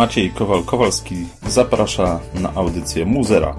Maciej Kowal-Kowalski zaprasza na audycję Muzera.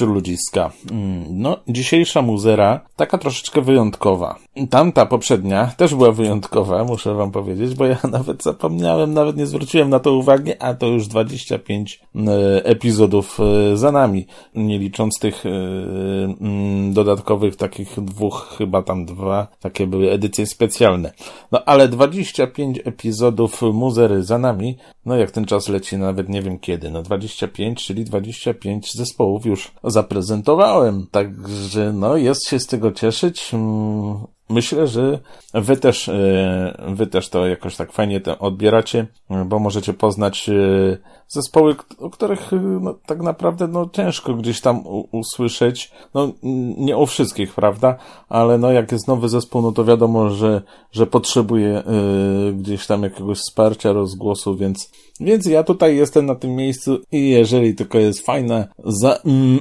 Bryczu ludziska. Mm, No, dzisiejsza muzera taka troszeczkę wyjątkowa. Tamta poprzednia też była wyjątkowa, muszę wam powiedzieć, bo ja nawet zapomniałem, nawet nie zwróciłem na to uwagi, a to już 25 e, epizodów e, za nami, nie licząc tych e, mm, dodatkowych takich dwóch, chyba tam dwa, takie były edycje specjalne. No ale 25 epizodów muzery za nami, no jak ten czas leci, nawet nie wiem kiedy, no 25, czyli 25 zespołów już zaprezentowałem, także no jest się z tego cieszyć. Mm, Myślę, że wy też, e, wy też to jakoś tak fajnie odbieracie, bo możecie poznać e, zespoły, o których e, no, tak naprawdę no, ciężko gdzieś tam usłyszeć. No, nie o wszystkich, prawda? Ale no, jak jest nowy zespół, no to wiadomo, że, że potrzebuje gdzieś tam jakiegoś wsparcia, rozgłosu, więc, więc ja tutaj jestem na tym miejscu i jeżeli tylko jest fajna za mm,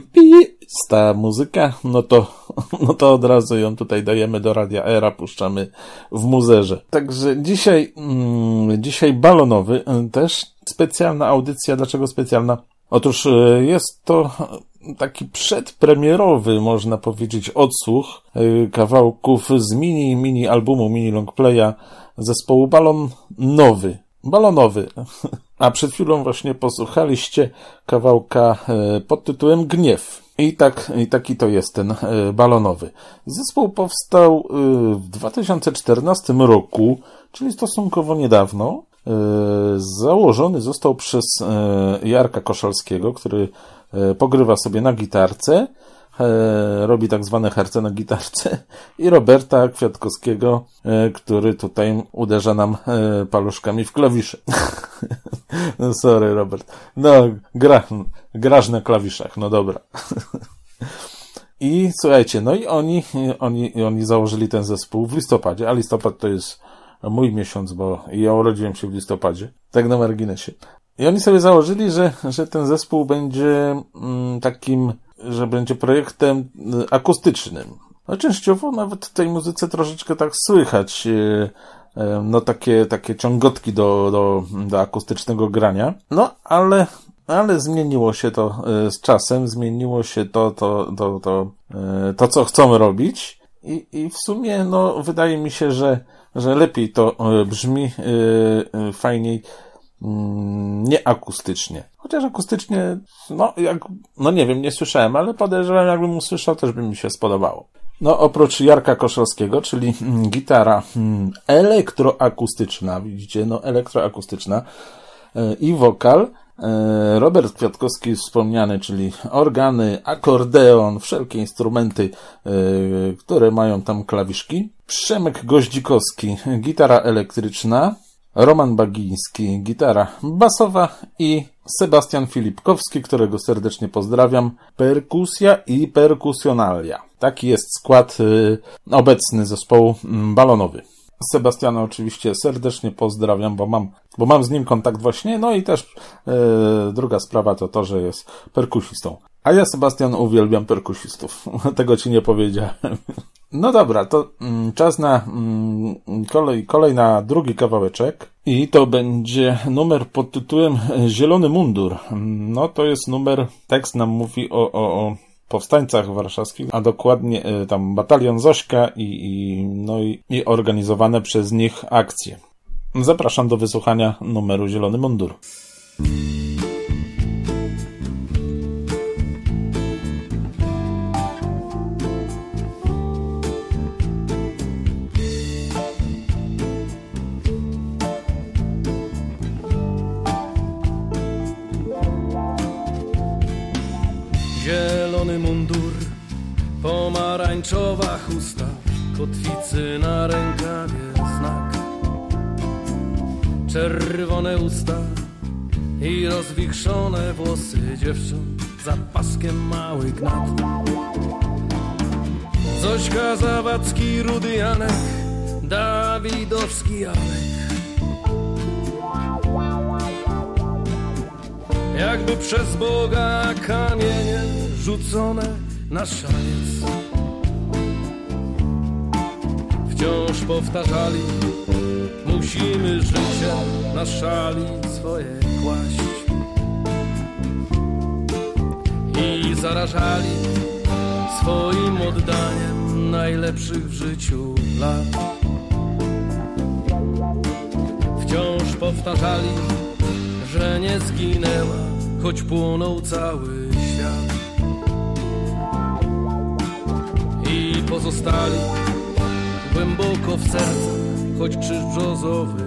ta muzyka, no to, no to od razu ją tutaj dajemy do Radia Era, puszczamy w muzerze. Także dzisiaj, mm, dzisiaj balonowy y, też specjalna audycja. Dlaczego specjalna? Otóż y, jest to taki przedpremierowy, można powiedzieć, odsłuch y, kawałków z mini, mini albumu, mini longplaya zespołu Balon Nowy. Balonowy. A przed chwilą właśnie posłuchaliście kawałka pod tytułem Gniew. I, tak, I taki to jest ten e, balonowy. Zespół powstał e, w 2014 roku, czyli stosunkowo niedawno. E, założony został przez Jarka Koszalskiego, który pogrywa sobie na gitarce, robi tak zwane herce na gitarce i Roberta Kwiatkowskiego, który tutaj uderza nam paluszkami w klawisze. No sorry, Robert. No, gra, graż na klawiszach, no dobra. I słuchajcie, no i oni, oni, oni założyli ten zespół w listopadzie, a listopad to jest mój miesiąc, bo ja urodziłem się w listopadzie, tak na marginesie. I oni sobie założyli, że, że ten zespół będzie mm, takim, że będzie projektem y, akustycznym. No częściowo nawet w tej muzyce troszeczkę tak słychać, y, y, no takie, takie ciągotki do, do, do akustycznego grania. No, ale ale zmieniło się to z czasem, zmieniło się to, to, to, to, to co chcą robić i, i w sumie, no, wydaje mi się, że, że lepiej to brzmi, fajniej, nie akustycznie. Chociaż akustycznie, no, jak, no nie wiem, nie słyszałem, ale podejrzewam, jakbym usłyszał, też by mi się spodobało. No, oprócz Jarka Koszowskiego, czyli mm, gitara mm, elektroakustyczna, widzicie, no, elektroakustyczna i wokal, E, Robert Kwiatkowski wspomniany, czyli organy, akordeon, wszelkie instrumenty, e, które mają tam klawiszki. Przemek Goździkowski, gitara elektryczna. Roman Bagiński, gitara basowa i Sebastian Filipkowski, którego serdecznie pozdrawiam, perkusja i perkusjonalia. Taki jest skład e, obecny zespołu mm, balonowy. Sebastiana oczywiście serdecznie pozdrawiam, bo mam, bo mam z nim kontakt właśnie. No i też e, druga sprawa to to, że jest perkusistą. A ja, Sebastian, uwielbiam perkusistów. Tego ci nie powiedziałem. No dobra, to mm, czas na mm, kolej, kolej na drugi kawałeczek. I to będzie numer pod tytułem Zielony Mundur. No to jest numer, tekst nam mówi o, o, o powstańcach warszawskich, a dokładnie e, tam batalion Zośka i, i, no i, i organizowane przez nich akcje. Zapraszam do wysłuchania numeru Zielony Mundur. Pomarańczowa chusta, kotwicy na rękawie znak. Czerwone usta i rozwichrzone włosy dziewcząt za paskiem mały gnat. Zośka Zawadzki, Rudy Janek, Dawidowski Alek. Jakby przez Boga kamienie rzucone na szaniec wciąż powtarzali Musimy życie na szali swoje kłaść. I zarażali swoim oddaniem najlepszych w życiu lat. Wciąż powtarzali, że nie zginęła, choć płonął cały świat. I pozostali głęboko w serce, choć krzyż brzozowy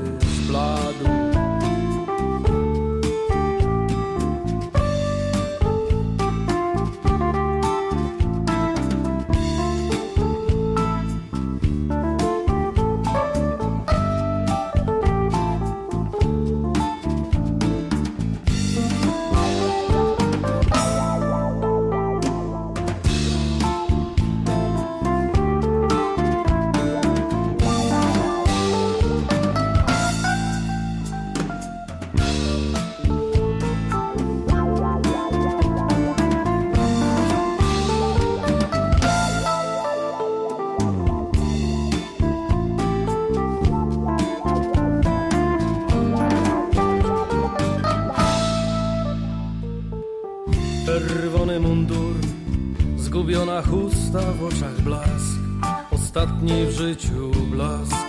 zbladł. życiu blask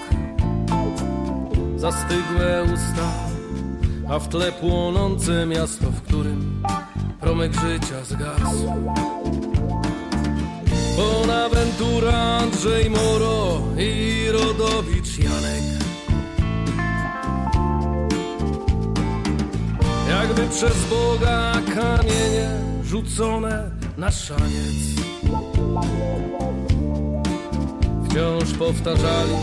Zastygłe usta A w tle płonące miasto, w którym Promyk życia zgasł Bonaventura, Andrzej Moro i Rodowicz Janek. Jakby przez Boga kamienie rzucone na szaniec. Wciąż powtarzali,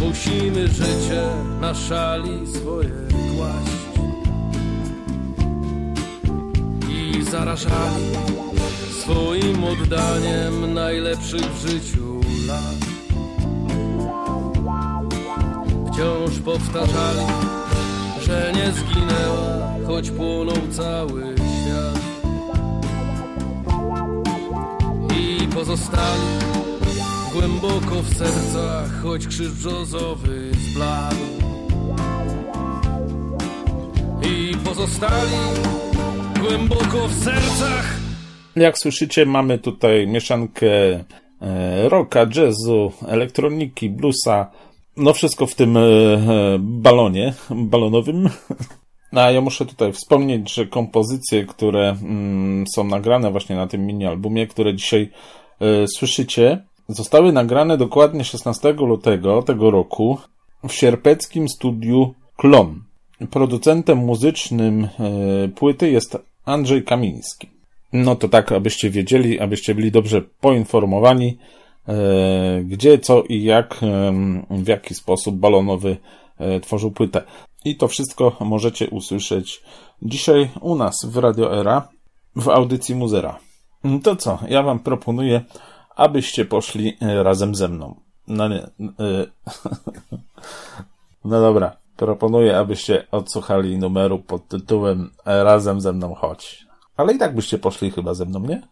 musimy życie na szali swoje kłaść. I zarażali swoim oddaniem najlepszych w życiu lat. Wciąż powtarzali, że nie zginęła, choć płonął cały świat. I pozostali głęboko w sercach, choć krzyż brzozowy zbladł. I pozostali głęboko w sercach, Jak słyszycie, mamy tutaj mieszankę e, rocka, jazzu, elektroniki, bluesa. No wszystko w tym e, balonie balonowym. No, A ja muszę tutaj wspomnieć, że kompozycje, które mm, są nagrane właśnie na tym mini-albumie, które dzisiaj e, słyszycie, zostały nagrane dokładnie 16 lutego tego roku w sierpeckim studiu Klon. Producentem muzycznym e, płyty jest Andrzej Kamiński. No to tak, abyście wiedzieli, abyście byli dobrze poinformowani, e, gdzie, co i jak, em, w jaki sposób balonowy e, tworzył płytę. I to wszystko możecie usłyszeć dzisiaj u nas w Radio Era w audycji Muzera. To co, ja wam proponuję, abyście poszli e, razem ze mną. No nie. e, No dobra, proponuję, abyście odsłuchali numeru pod tytułem e, Razem ze mną chodź. Ale i tak byście poszli chyba ze mną, nie?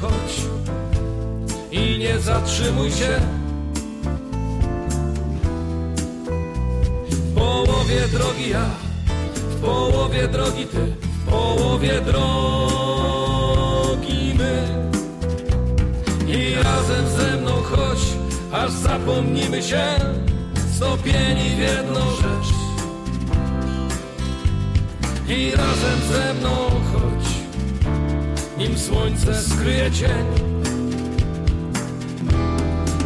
chodź i nie zatrzymuj się. W połowie drogi ja, w połowie drogi ty, w połowie drogi my. I razem ze mną chodź, aż zapomnimy się, stopieni w jedną rzecz. I razem ze mną chodź, nim słońce skryje cień.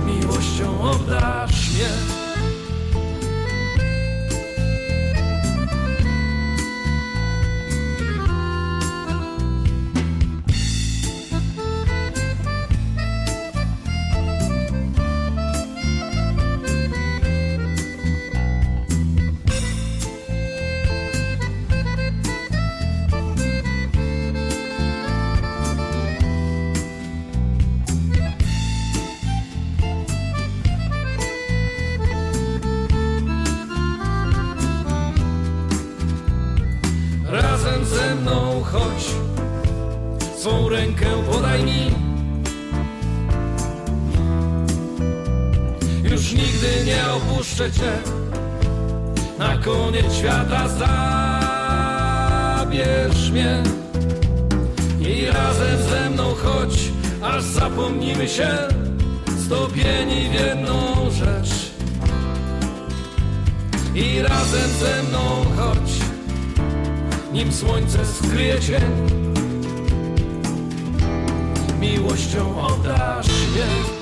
Miłością obdasz mnie. Ze mną chodź, swą rękę podaj mi. Już nigdy nie opuszczę cię, na koniec świata zabierz mnie. I razem ze mną chodź, aż zapomnimy się, stopieni w jedną rzecz. i razem ze mną chodź, nim słońce skryje cień. Miłością oddasz mnie.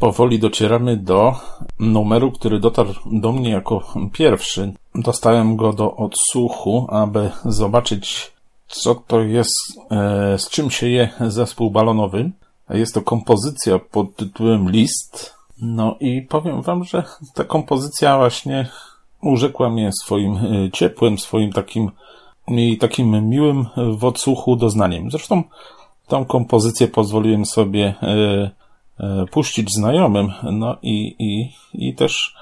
Powoli docieramy do numeru, który dotarł do mnie jako pierwszy. Dostałem go do odsłuchu, aby zobaczyć, co to jest, e, z czym się je zespół balonowy. Jest to kompozycja pod tytułem List. No i powiem wam, że ta kompozycja właśnie urzekła mnie swoim e, ciepłym, swoim takim i takim miłym w odsłuchu doznaniem. Zresztą tą kompozycję pozwoliłem sobie e, puścić znajomym. No i, i, i też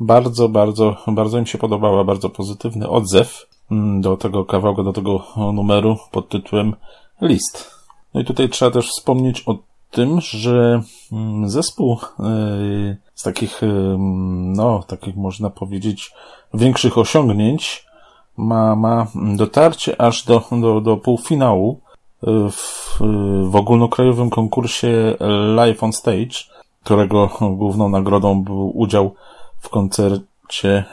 bardzo, bardzo, bardzo im się podobała, bardzo pozytywny odzew mm, do tego kawałka, do tego numeru pod tytułem List. No i tutaj trzeba też wspomnieć o tym, że mm, zespół e, z takich, e, no, takich można powiedzieć, większych osiągnięć ma, ma dotarcie aż do, do, do półfinału w, w ogólnokrajowym konkursie Live on Stage, którego główną nagrodą był udział w koncercie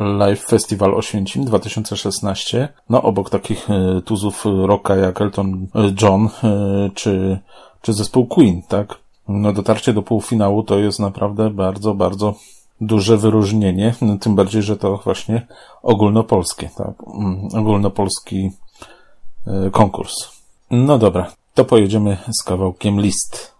Live Festival Oświęcim 2016. No, obok takich e, tuzów rocka jak Elton John e, czy, czy zespół Queen, tak? No, dotarcie do półfinału to jest naprawdę bardzo, bardzo duże wyróżnienie, no, tym bardziej, że to właśnie ogólnopolskie, tak? Mm, ogólnopolski e, konkurs. No dobra, to pojedziemy z kawałkiem list.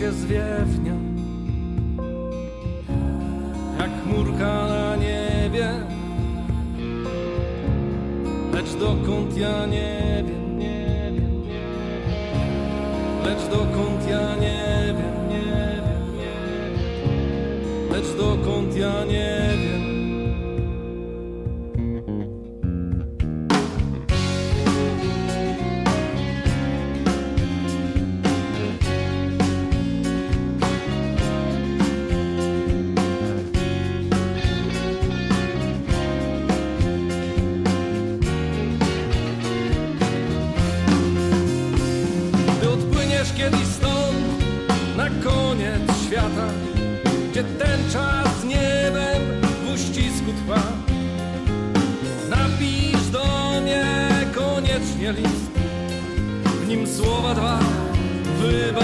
Się zwiewnie Jak chmurka na niebie. Lecz dokąd ja nie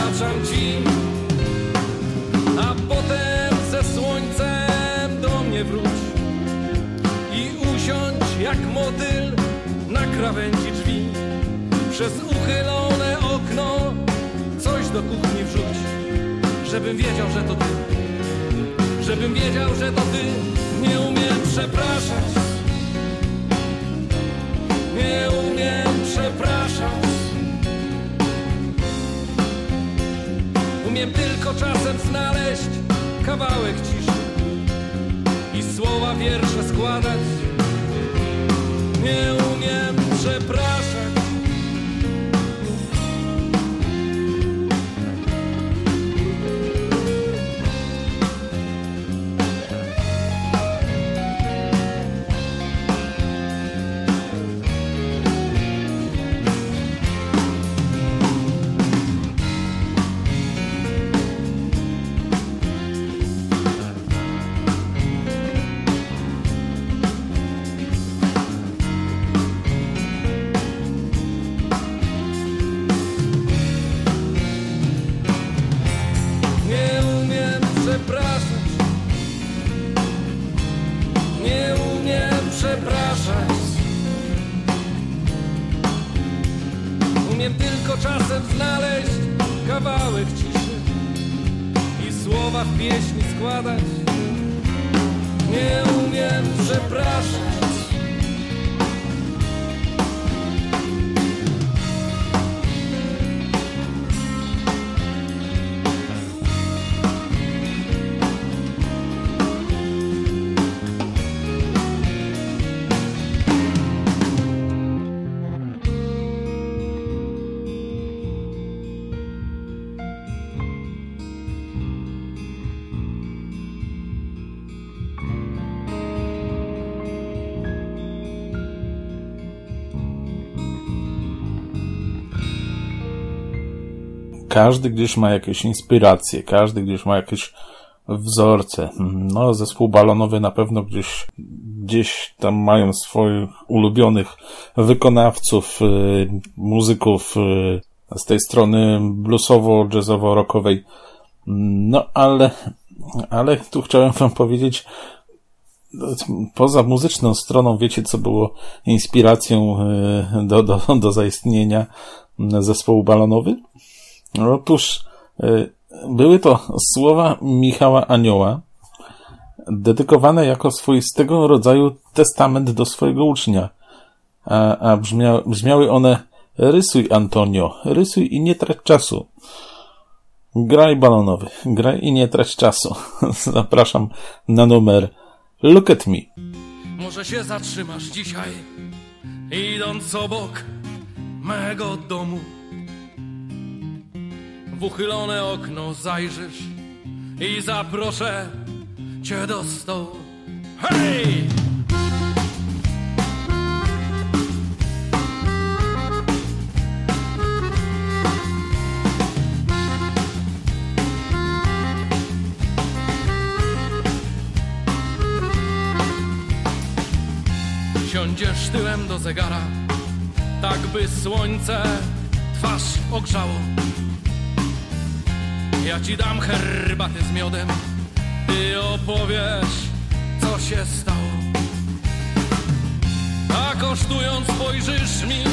wybaczam ci, a potem ze słońcem do mnie wróć i usiądź jak motyl na krawędzi drzwi. Przez uchylone okno coś do kuchni wrzuć, żebym wiedział, że to ty. Żebym wiedział, że to ty. Nie umiem przepraszać. Nie umiem Umiem tylko czasem znaleźć kawałek ciszy i słowa wiersze składać. Nie umiem przepraszać. Umiem tylko czasem znaleźć kawałek ciszy i słowa w pieśni składać. Nie umiem przepraszać. Każdy gdzieś ma jakieś inspiracje, każdy gdzieś ma jakieś wzorce. No, zespół balonowy na pewno gdzieś, gdzieś tam mają swoich ulubionych wykonawców, y, muzyków y, z tej strony bluesowo-jazzowo-rockowej. No, ale, ale tu chciałem wam powiedzieć, poza muzyczną stroną, wiecie, co było inspiracją y, do, do, do zaistnienia zespołu balonowy? Otóż y, były to słowa Michała Anioła, dedykowane jako swoistego rodzaju testament do swojego ucznia. A, a brzmia, brzmiały one Rysuj, Antonio, rysuj i nie trać czasu. Graj balonowy, graj i nie trać czasu. Zapraszam na numer Look at me. Może się zatrzymasz dzisiaj, idąc obok mego domu. W uchylone okno zajrzysz i zaproszę cię do stołu. Hej! Siądziesz tyłem do zegara, tak by słońce twarz ogrzało. Ja ci dam herbaty z miodem, ty opowiesz, co się stało. A kosztując spojrzysz mi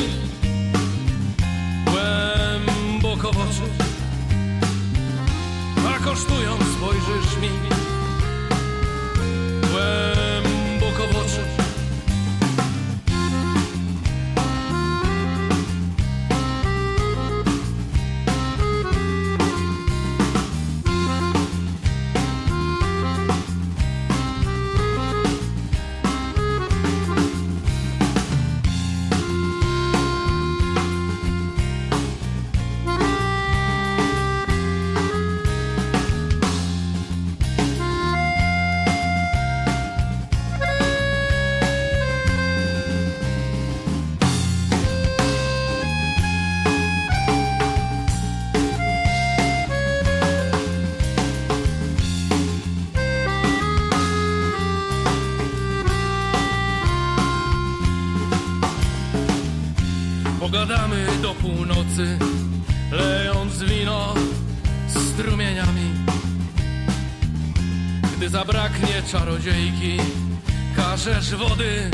czarodziejki, każesz wody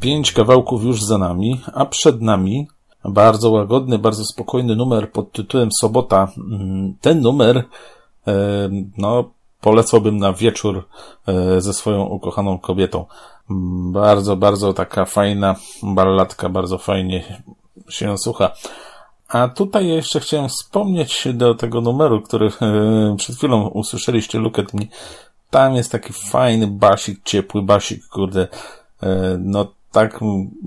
Pięć kawałków już za nami, a przed nami bardzo łagodny, bardzo spokojny numer pod tytułem Sobota. Mm, Ten numer, e, no, polecałbym na wieczór e, ze swoją ukochaną kobietą. Bardzo, bardzo taka fajna balladka, bardzo fajnie się słucha. A tutaj jeszcze chciałem wspomnieć do tego numeru, który e, przed chwilą usłyszeliście, Look at Me. Tam jest taki fajny basik, ciepły basik, kurde. No tak,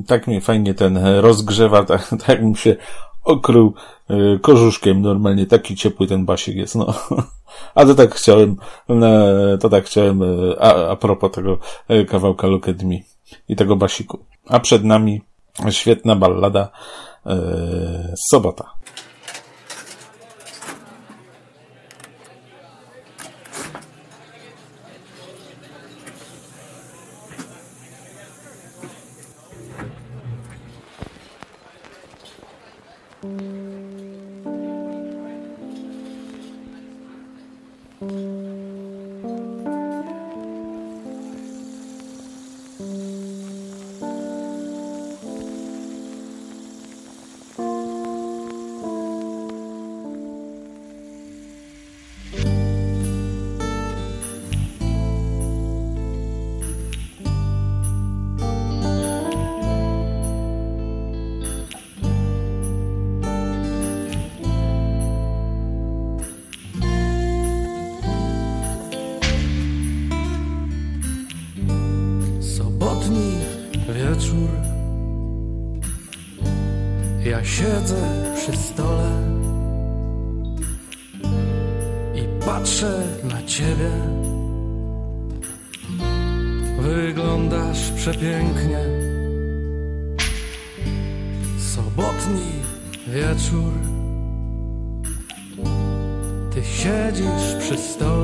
tak mnie fajnie ten rozgrzewa, tak, tak jakbym się okrył e, korzuszkiem normalnie, taki ciepły ten basik jest, no. A to tak chciałem, e, to tak chciałem, e, a, a propos tego kawałka Look at Me i tego basiku. A przed nami świetna ballada Sobota. Siedzę przy stole I patrzę na ciebie. Wyglądasz przepięknie. Sobotni wieczór. Ty siedzisz przy stole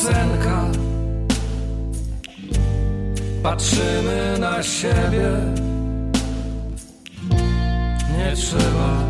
piosenka. Patrzymy na siebie. Nie trzeba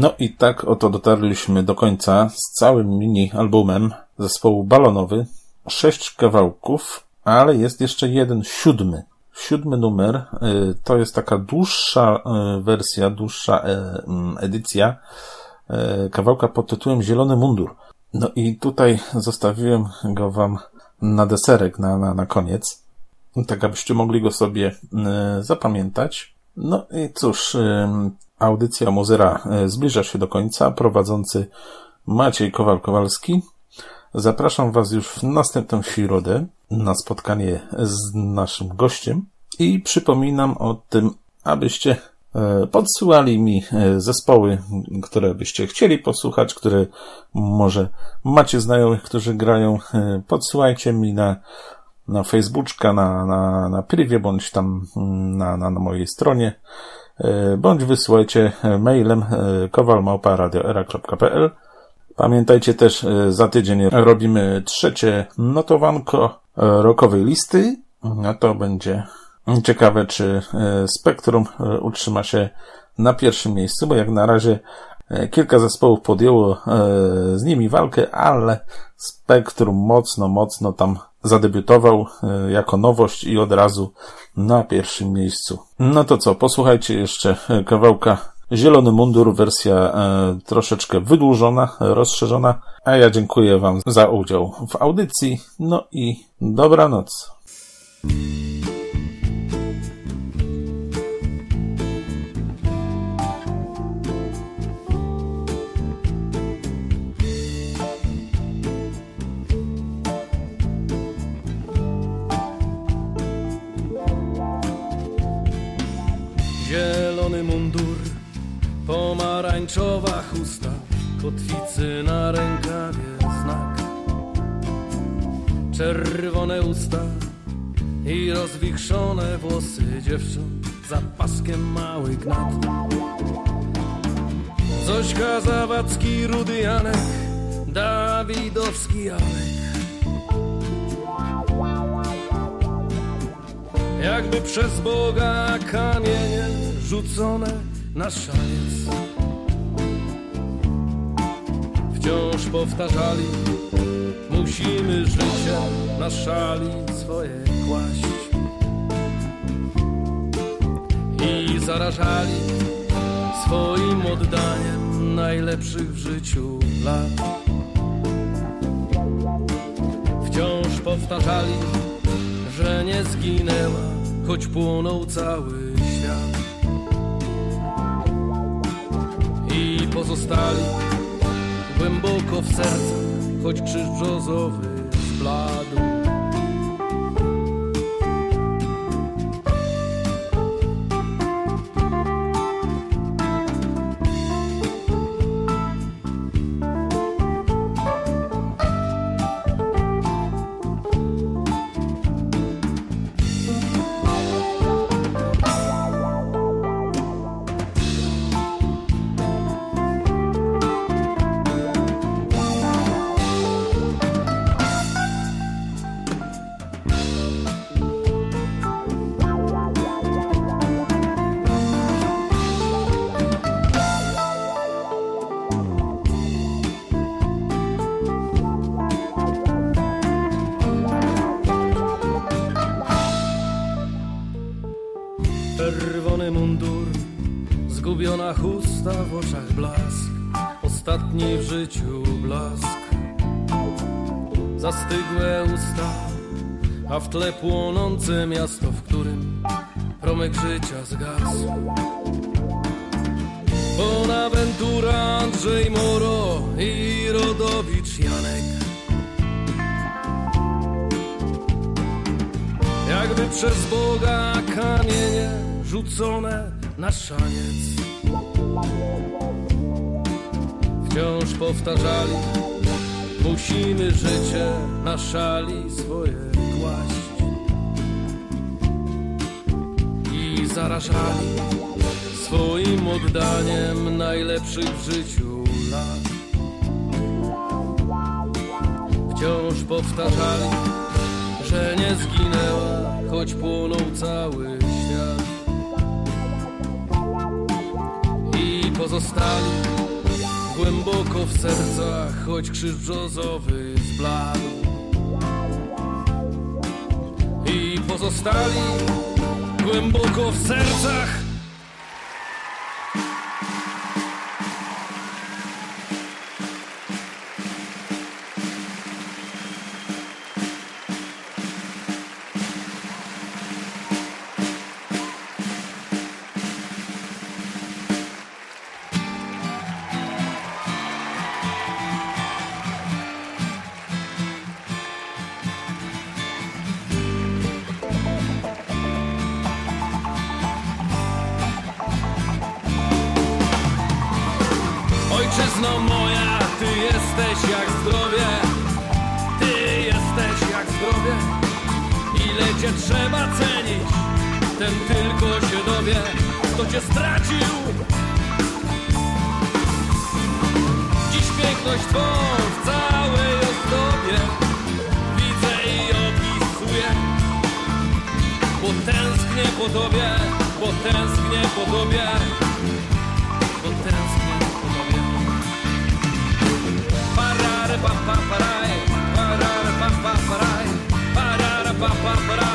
No i tak oto dotarliśmy do końca z całym mini albumem zespołu Balonowy. Sześć kawałków, ale jest jeszcze jeden, siódmy. Siódmy numer y, to jest taka dłuższa y, wersja, dłuższa e, mm, edycja e, kawałka pod tytułem Zielony Mundur. No i tutaj zostawiłem go wam na deserek, na, na, na koniec, tak abyście mogli go sobie y, zapamiętać. No i cóż, audycja Mozera zbliża się do końca. Prowadzący Maciej Kowal-Kowalski. Zapraszam Was już w następną środę na spotkanie z naszym gościem i przypominam o tym, abyście e, podsyłali mi e, zespoły, które byście chcieli posłuchać, które może macie znajomych, którzy grają. E, podsyłajcie mi na, na Facebooka, na, na, na privie, bądź tam mm, na, na, na mojej stronie, bądź wysyłajcie mailem kowalmałpa.radioera.pl Pamiętajcie też, za tydzień robimy trzecie notowanko rokowej listy. No to będzie ciekawe, czy Spektrum utrzyma się na pierwszym miejscu, bo jak na razie kilka zespołów podjęło z nimi walkę, ale Spektrum mocno, mocno tam zadebiutował jako nowość i od razu na pierwszym miejscu. No to co, posłuchajcie jeszcze kawałka Zielony mundur, wersja e, troszeczkę wydłużona, rozszerzona, a ja dziękuję Wam za udział w audycji. No i dobranoc. Pomarańczowa chusta, kotwicy na rękawie znak. Czerwone usta i rozwichrzone włosy dziewcząt za paskiem mały gnat. Zośka Zawadzki, Rudy Janek, Dawidowski Alek. Jakby przez Boga kamienie rzucone na szaniec Wciąż powtarzali Musimy życie na szali swoje kłaść. I zarażali swoim oddaniem najlepszych w życiu lat. Wciąż powtarzali, że nie zginęła, choć płonął cały świat. I pozostali głęboko w sercu, choć krzyż brzozowy zbladł. Tle płonące miasto, w którym promyk życia zgasł. Bonaventura, Andrzej Moro i Rodowicz Janek. Jakby przez Boga kamienie rzucone na szaniec. Wciąż powtarzali, musimy życie na szali swoje zarażali swoim oddaniem najlepszych w życiu lat. Wciąż powtarzali, że nie zginęła, choć płonął cały świat. I pozostali głęboko w sercach, choć krzyż brzozowy zbladł. i pozostali głęboko w sercach. miłość Twą w całej ozdobie Widzę i opisuję. Bo tęsknię po Tobie, bo tęsknię po Tobie Bo tęsknię po Tobie. Parare pa pa paraj Parare pa pa paraj Parare pa pa paraj.